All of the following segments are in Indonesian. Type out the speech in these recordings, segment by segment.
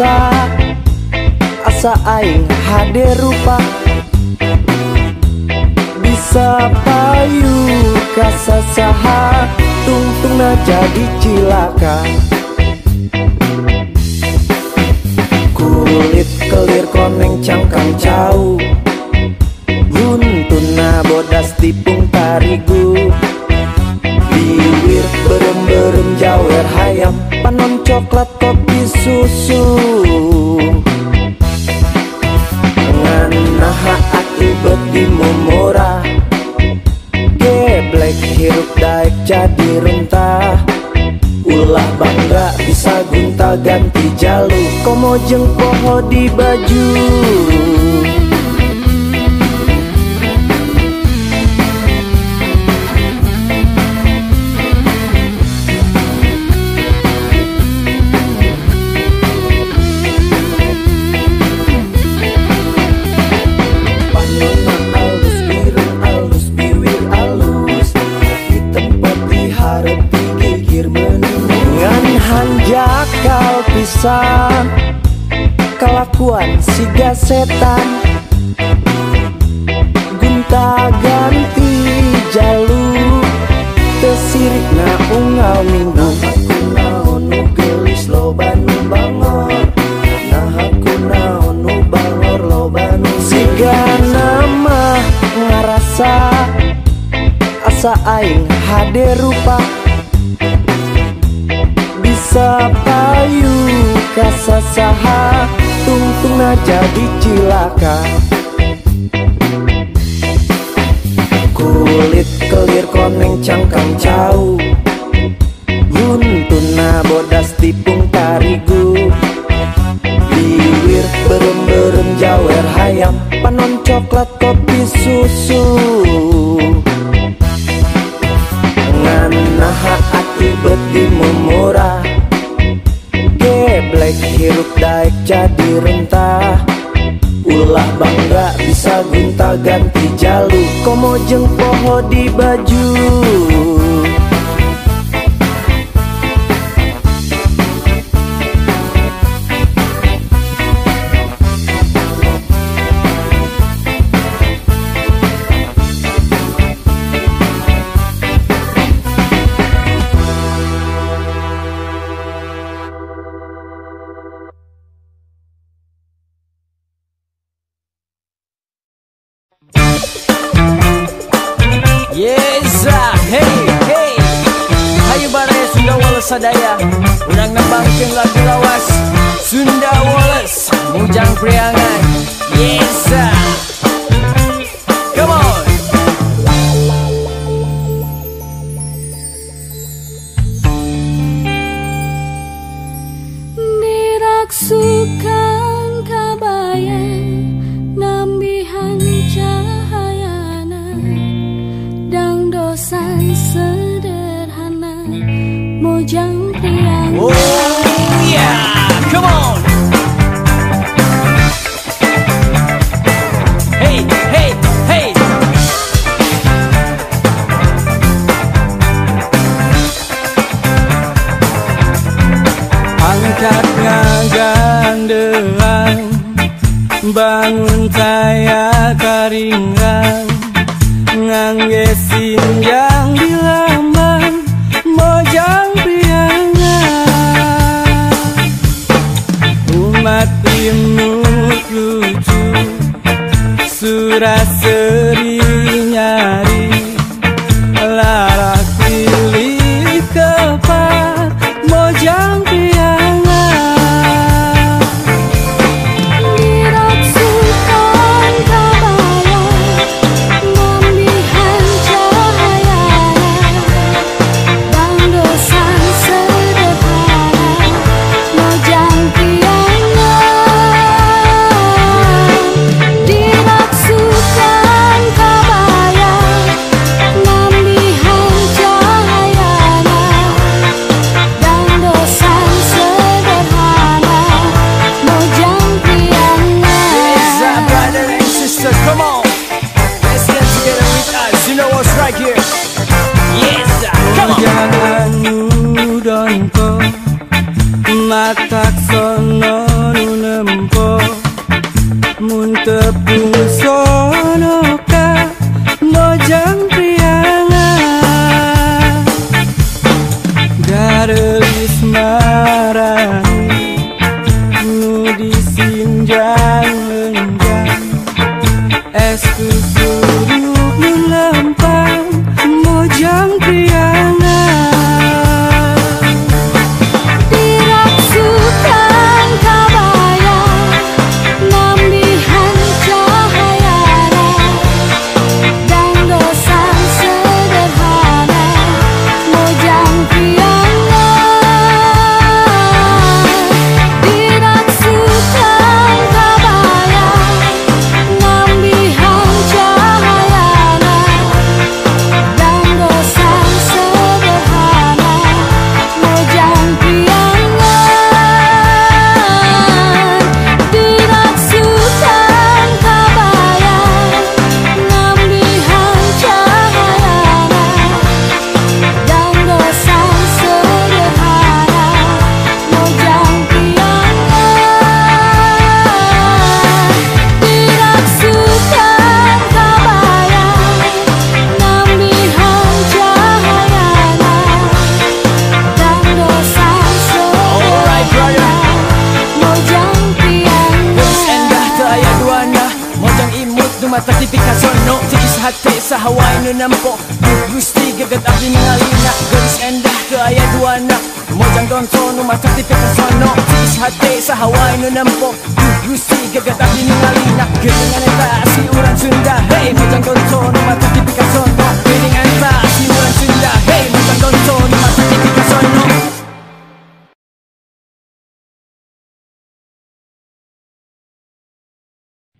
asa asa aing hade rupa. Bisa payu kasasaha tungtungna jadi cilaka. Kulit kelir koneng cangkang cau. Buntuna bodas tipung tarigu. Biwir berem-berem jawer hayam panon coklat kopi susu. Ngan nahak akibat di momora. Geblek hirup daek jadi rentah. Ulah bangga bisa gunta ganti jalur. Komo jeng poho di baju. Pisan Kelakuan si setan Gunta ganti jalu Tesirik na ungal minggu. Aku naon nu gelis loba bangor Nah aku naon nu bangor loba Siga nama ngarasa Asa aing hade rupa Bisa payu kasasaha Tungtungna jadi cilaka. Kulit kelir koneng cangkang cau Buntuna bodas tipung tarigu Biwir berem-berem jawer hayam Panon coklat kopi susu. Nganaha akibat di mumurah Geblek hirup daek jadi rentah. Ulah bangga bisa gunta ganti jalu Komo jeng poho di baju sa daya.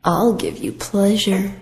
I'll give you pleasure.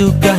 Ngajuk juga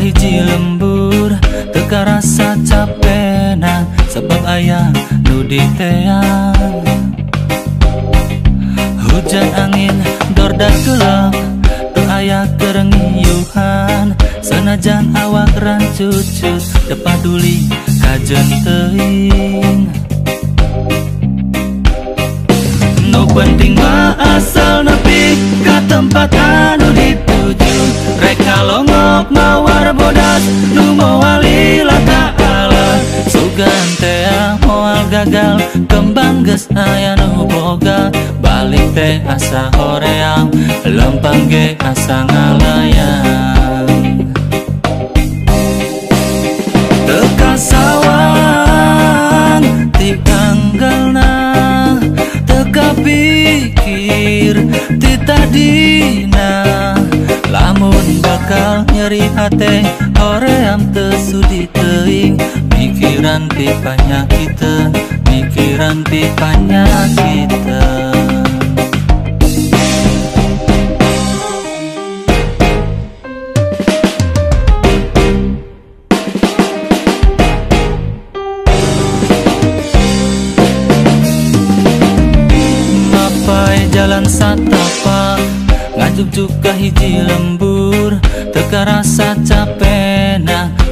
tesudi teing Mikiran ti panyakita Mikiran ti Mapai jalan satapak Ngajuk juga hiji lembur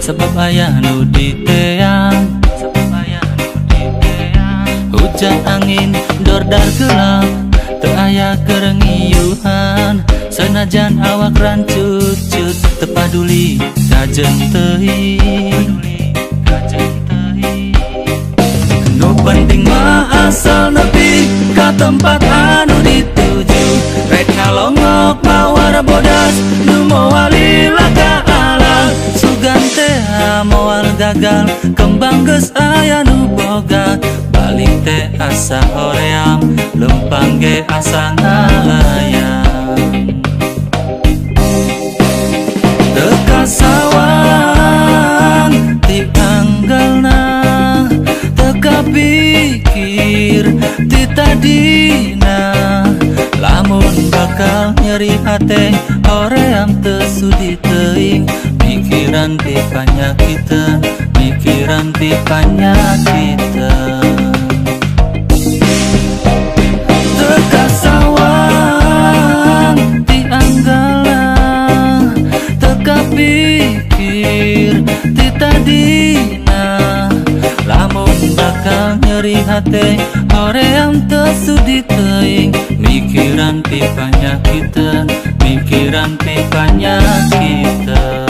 Sebab ayah nu di teang Sebab ayah nu di teang. Hujan angin dordar gelap Teu aya kerengiuhan. Senajan awak rancut-cut Tepaduli kajeng teuing Nu penting mah asal nepi ka tempat anu dituju. Rek ngalongok mawar bodas Nu mawali laka mawal gagal Kembang geus aya nu boga. Balik teh asa hoream Lempang ge asa ngalayang Teka sawang ti anggalna Teka pikir ti tadina Lamun bakal nyeri hate Hoream tesudi teing Mikiran ti panyakita Mikiran ti panyakita Teka sawang anggala Teka pikir ti tadina Lamun bakal nyeri hate Hoream tesudi teing Mikiran ti panyakita Mikiran ti panyakita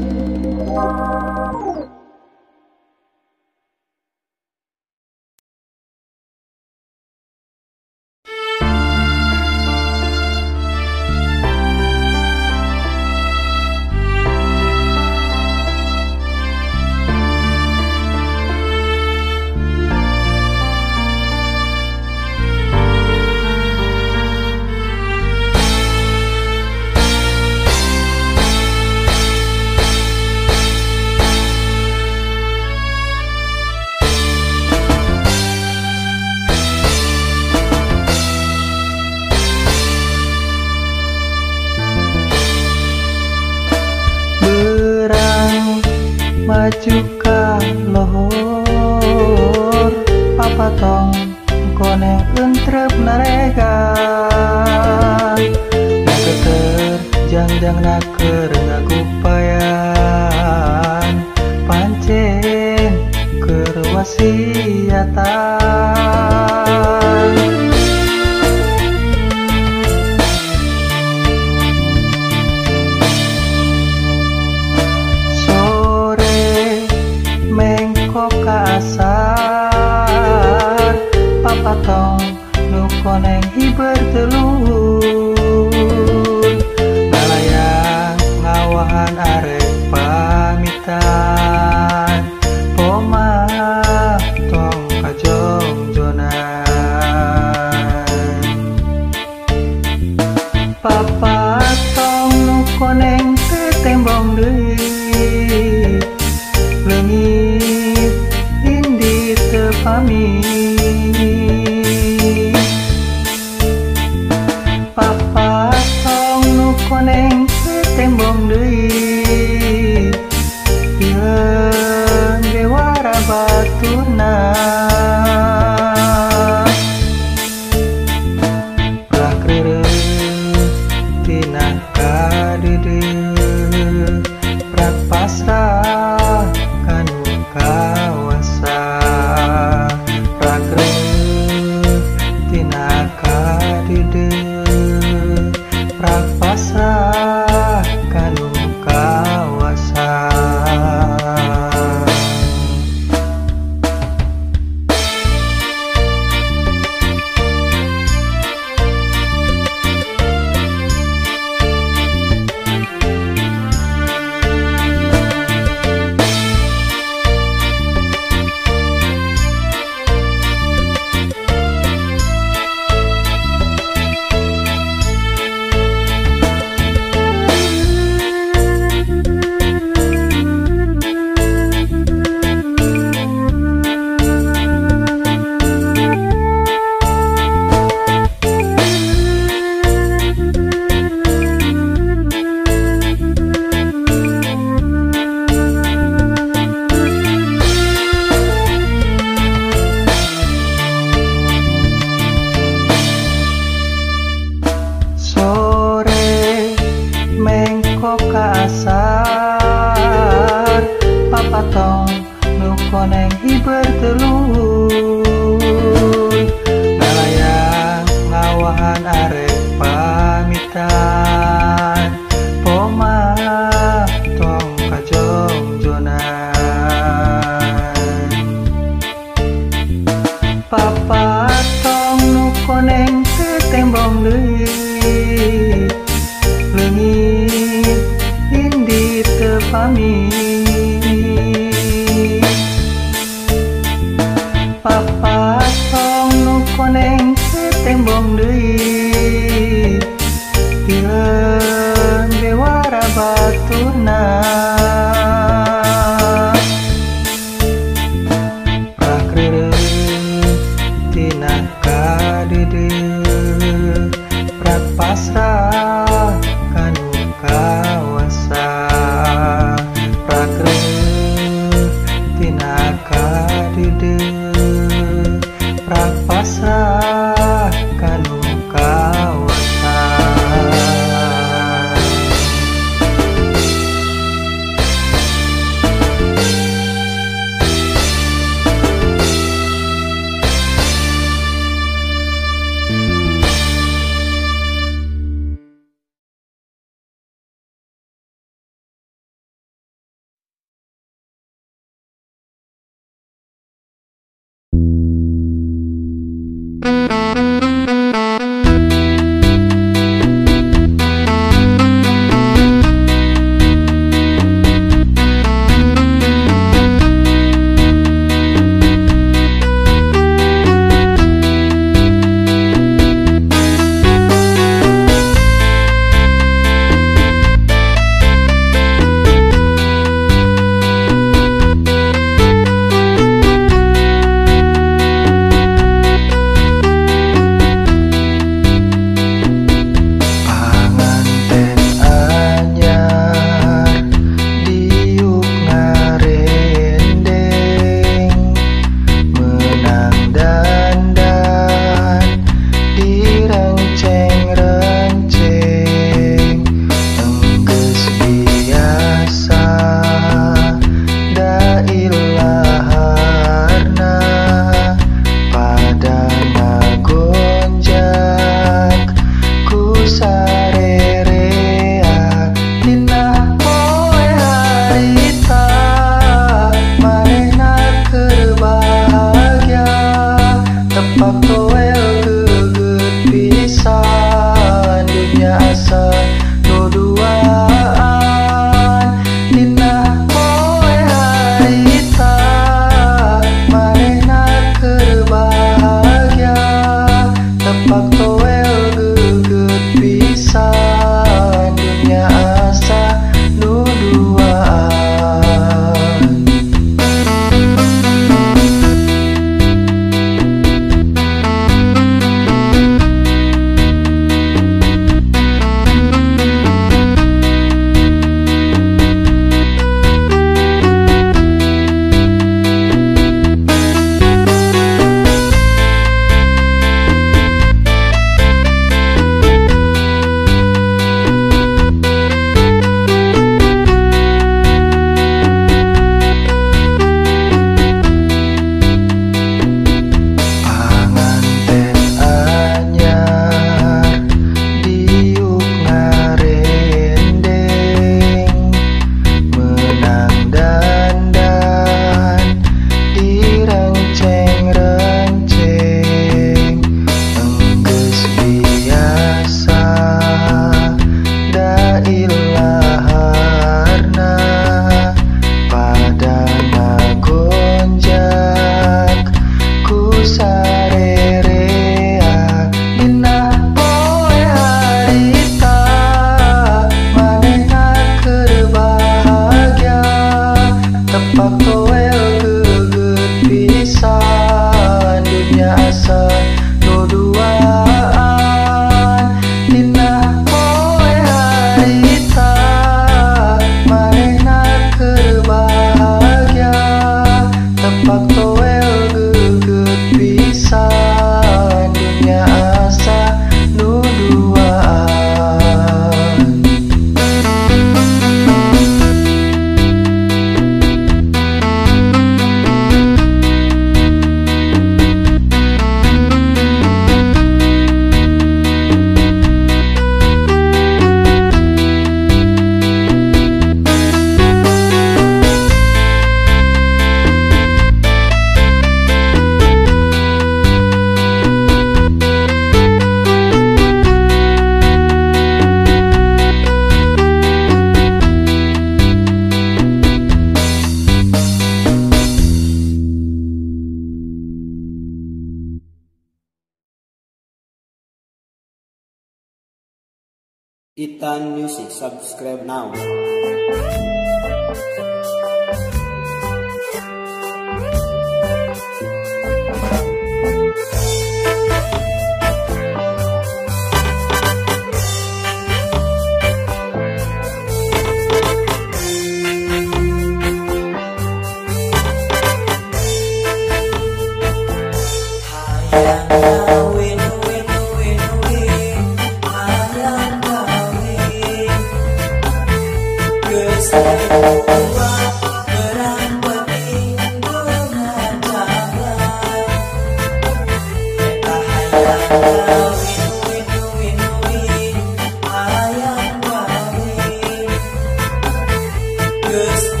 August.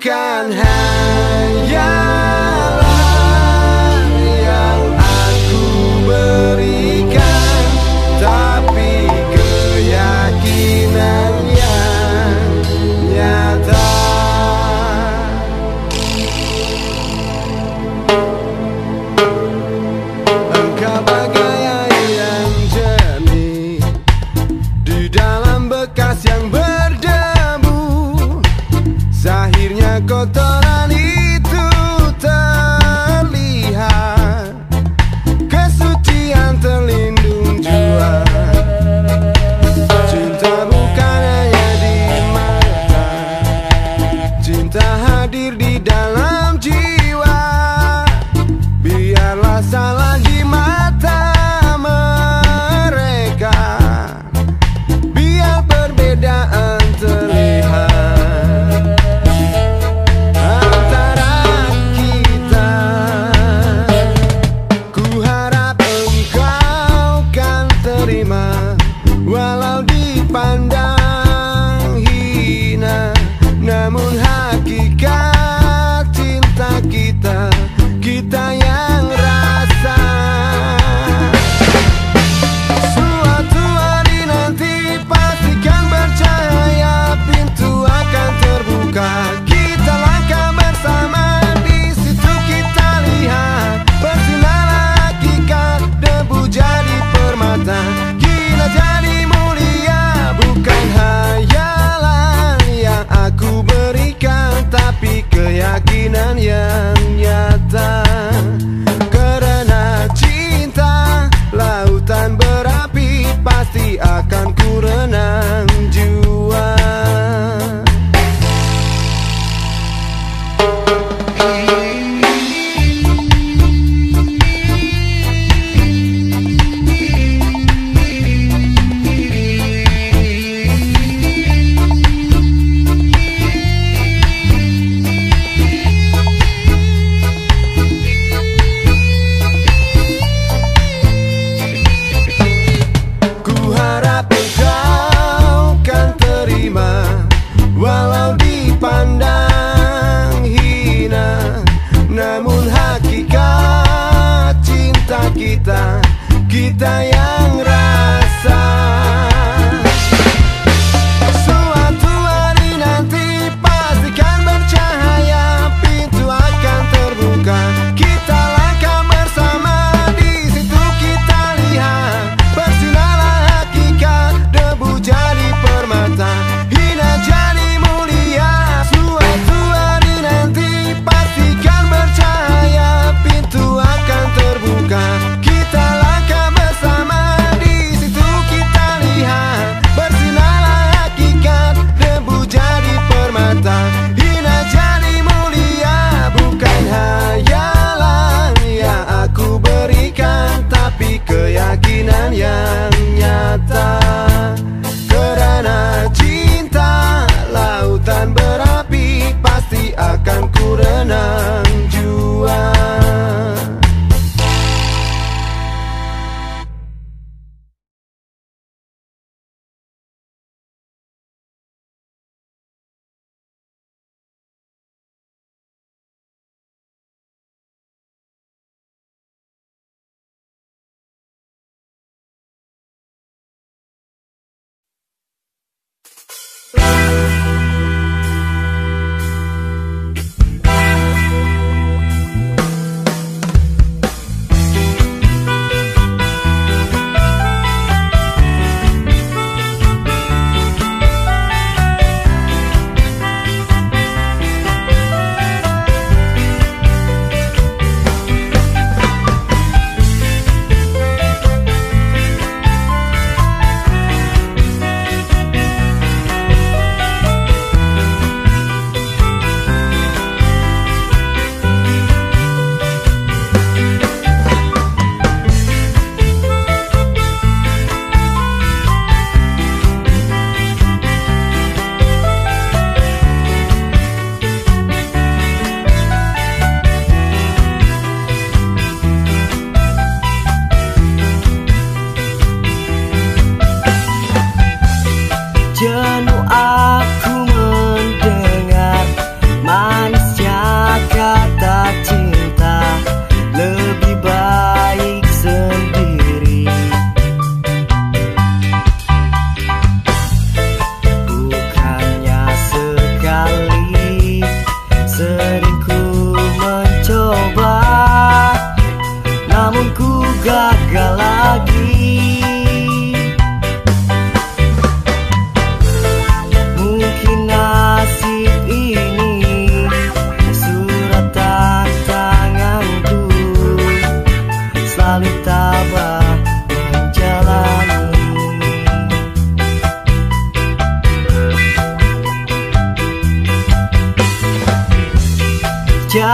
can't have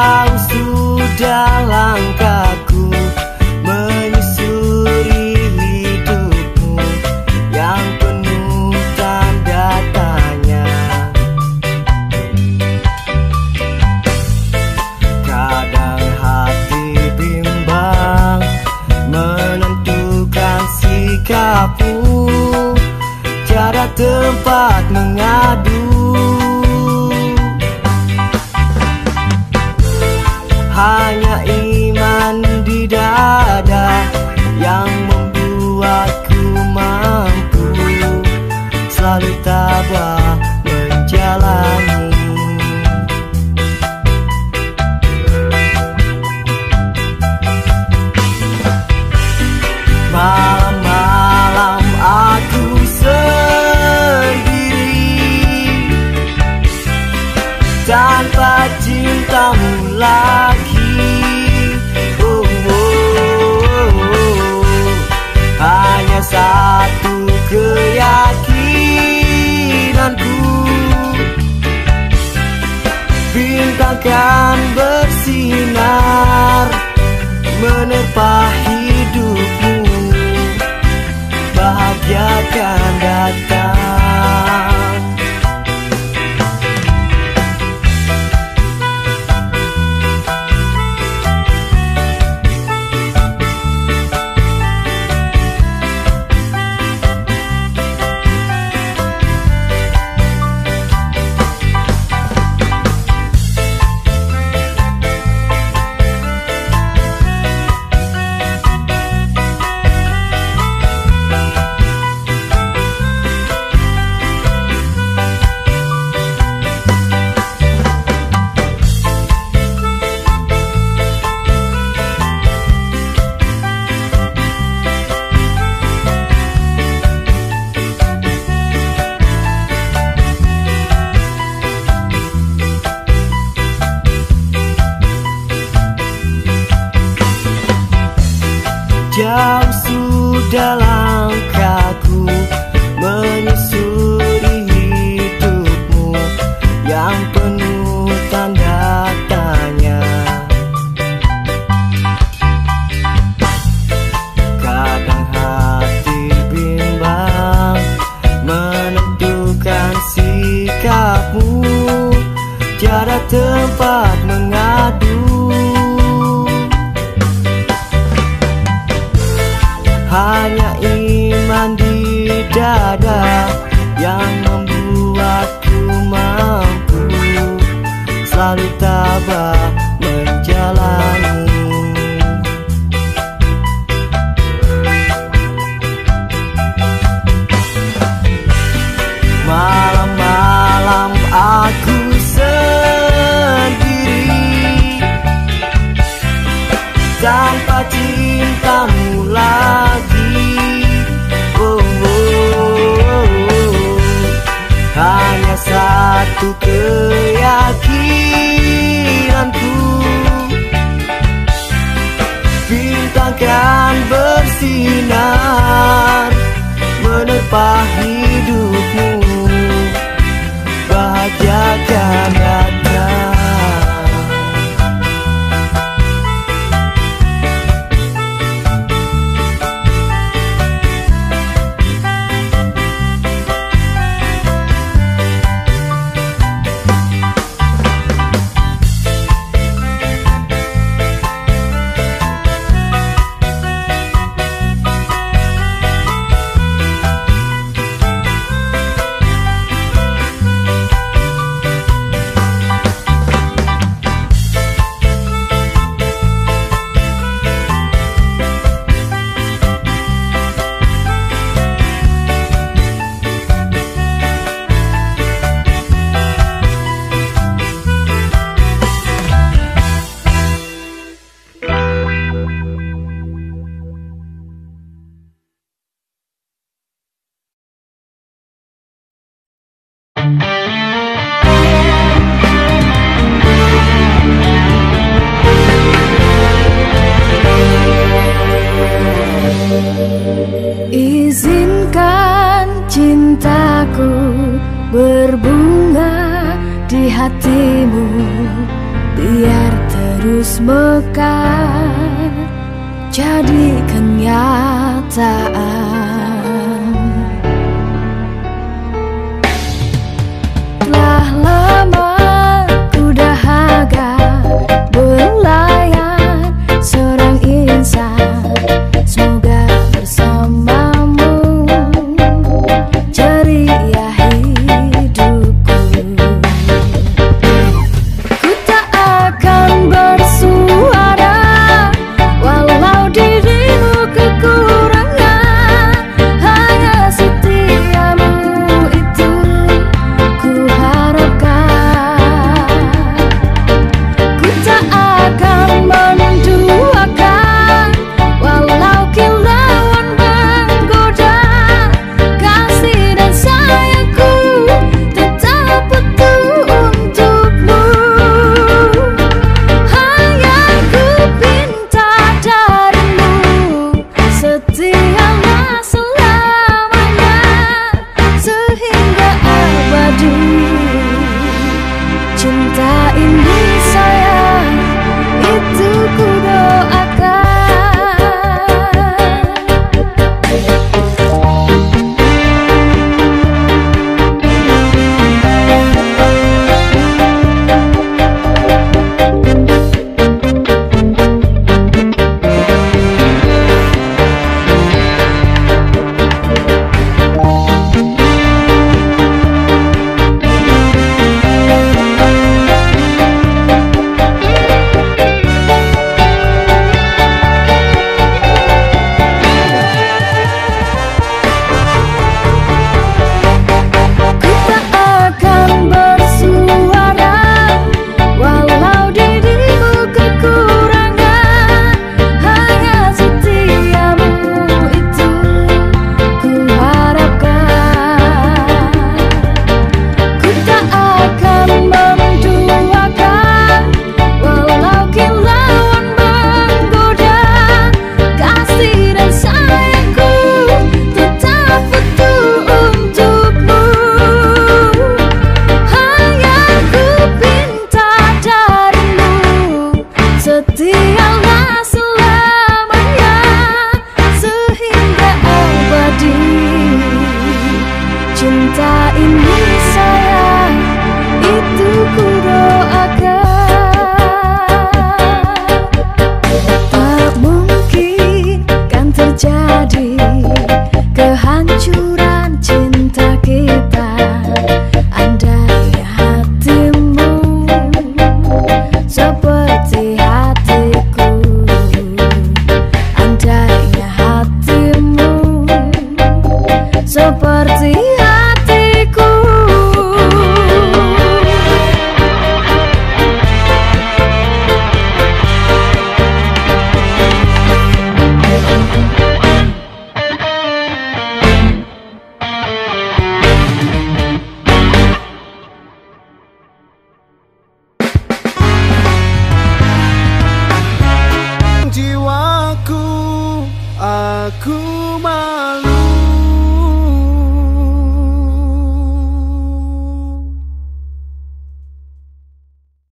Panjang sudah langkahku Menyusuri hidupmu. Yang penuh tanda tanya. Kadang hati bimbang Menentukan sikapmu. Cara tempat mengadu